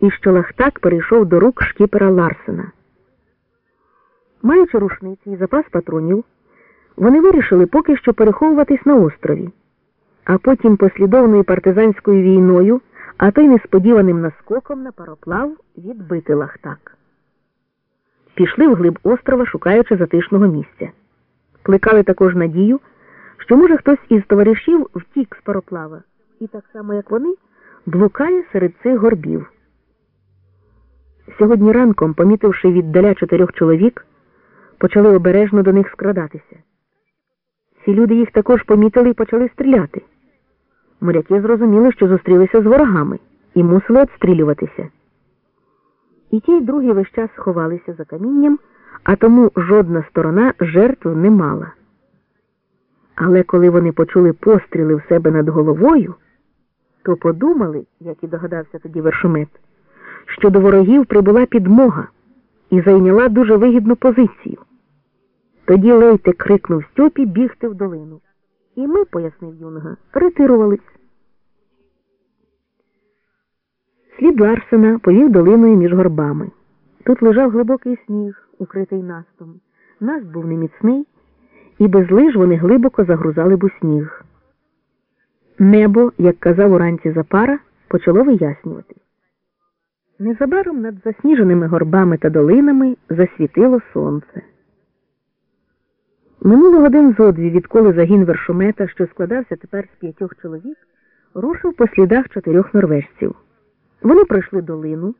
і що Лахтак перейшов до рук шкіпера Ларсена. Маючи рушниці і запас патронів, вони вирішили поки що переховуватись на острові, а потім послідовною партизанською війною, а то й несподіваним наскоком на пароплав відбити Лахтак. Пішли вглиб острова, шукаючи затишного місця. Плекали також надію, що, може, хтось із товаришів втік з пароплава, і так само, як вони, блукає серед цих горбів. Сьогодні ранком, помітивши віддаля чотирьох чоловік, почали обережно до них скрадатися. Ці люди їх також помітили і почали стріляти. Моряки зрозуміли, що зустрілися з ворогами і мусили відстрілюватися. І ті й другі весь час сховалися за камінням, а тому жодна сторона жертв не мала. Але коли вони почули постріли в себе над головою, то подумали, як і догадався тоді вершомет, що до ворогів прибула підмога і зайняла дуже вигідну позицію. Тоді Лейте крикнув Стьопі бігти в долину. І ми, пояснив юнга, ретирувались. Слід Ларсена повів долиною між горбами. Тут лежав глибокий сніг, укритий настом. Наст був неміцний, і без лиж вони глибоко загрузали б у сніг. Небо, як казав уранці Запара, почало вияснювати. Незабаром над засніженими горбами та долинами засвітило сонце. Минуло годин зо дві, відколи загін вершомета, що складався тепер з п'ятьох чоловік, рушив по слідах чотирьох норвежців. Вони пройшли долину,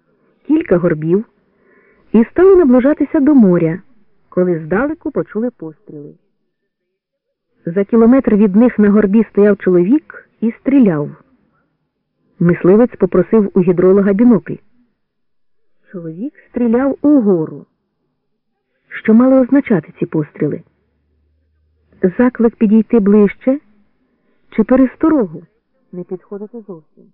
кілька горбів і стали наближатися до моря, коли здалеку почули постріли. За кілометр від них на горбі стояв чоловік і стріляв. Мисливець попросив у гідролога бінокль. Чоловік стріляв угору. Що мали означати ці постріли? Заклик підійти ближче чи пересторогу не підходити зовсім.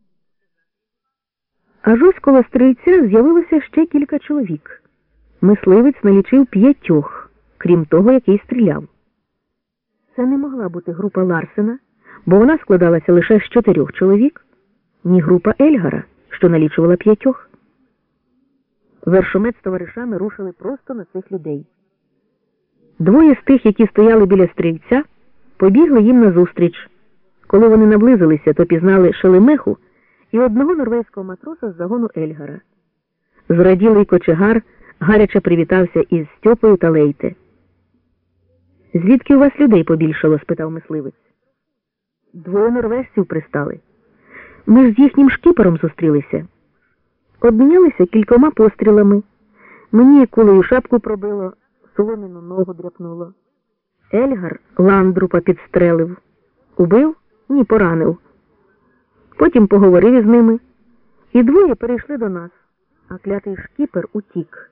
Аж ось коло стрільця з'явилося ще кілька чоловік. Мисливець налічив п'ятьох, крім того, який стріляв. Це не могла бути група Ларсена, бо вона складалася лише з чотирьох чоловік, ні група Ельгара, що налічувала п'ятьох. Вершомет з товаришами рушили просто на цих людей. Двоє з тих, які стояли біля стрільця, побігли їм назустріч. Коли вони наблизилися, то пізнали шелемеху і одного норвезького матроса з загону Ельгара. Зраділий кочегар гаряче привітався із Стьопою та Лейте. Звідки у вас людей побільшало? спитав мисливець. Двоє норвежців пристали. Ми ж з їхнім шкіпером зустрілися. Обмінялися кількома пострілами. Мені кулею шапку пробило, соломіну ногу дряпнуло. Ельгар ландрупа підстрелив. Убив? Ні, поранив. Потім поговорив із ними, і двоє перейшли до нас, а клятий шкіпер утік.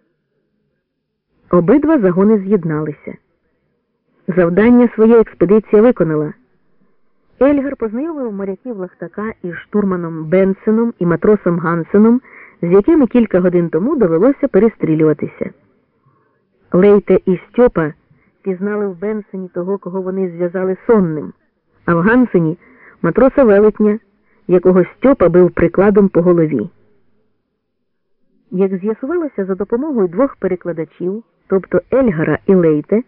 Обидва загони з'єдналися. Завдання своє експедиція виконала. Ельгар познайомив моряків Лахтака із штурманом Бенсеном і матросом Гансеном, з якими кілька годин тому довелося перестрілюватися. Лейте і Стьопа пізнали в Бенсені того, кого вони зв'язали сонним, а в Гансені матроса велетня, якого Стьопа бив прикладом по голові. Як з'ясувалося за допомогою двох перекладачів, тобто Ельгара і Лейте,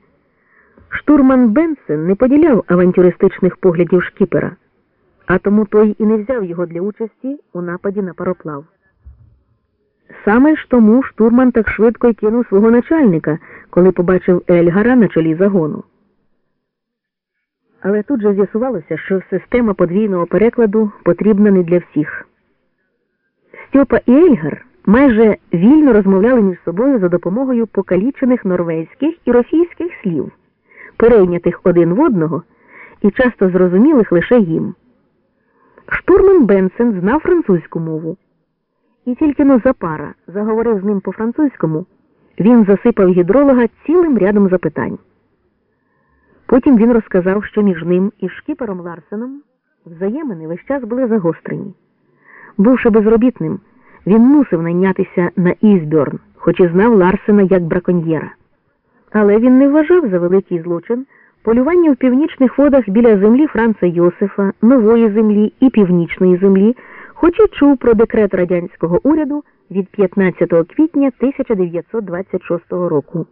штурман Бенсен не поділяв авантюристичних поглядів шкіпера, а тому той і не взяв його для участі у нападі на пароплав. Саме ж тому штурман так швидко й кинув свого начальника, коли побачив Ельгара на чолі загону. Але тут же з'ясувалося, що система подвійного перекладу потрібна не для всіх. Стьопа і Ельгар майже вільно розмовляли між собою за допомогою покалічених норвезьких і російських слів, перейнятих один в одного і часто зрозумілих лише їм. Штурман Бенсен знав французьку мову. І тільки но Запара заговорив з ним по-французькому, він засипав гідролога цілим рядом запитань. Потім він розказав, що між ним і шкіпером Ларсеном взаємини весь час були загострені. Бувши безробітним, він мусив найнятися на Ізбьорн, хоч і знав Ларсена як браконьєра. Але він не вважав за великий злочин полювання в північних водах біля землі Франца Йосифа, Нової землі і Північної землі, хоч і чув про декрет радянського уряду від 15 квітня 1926 року.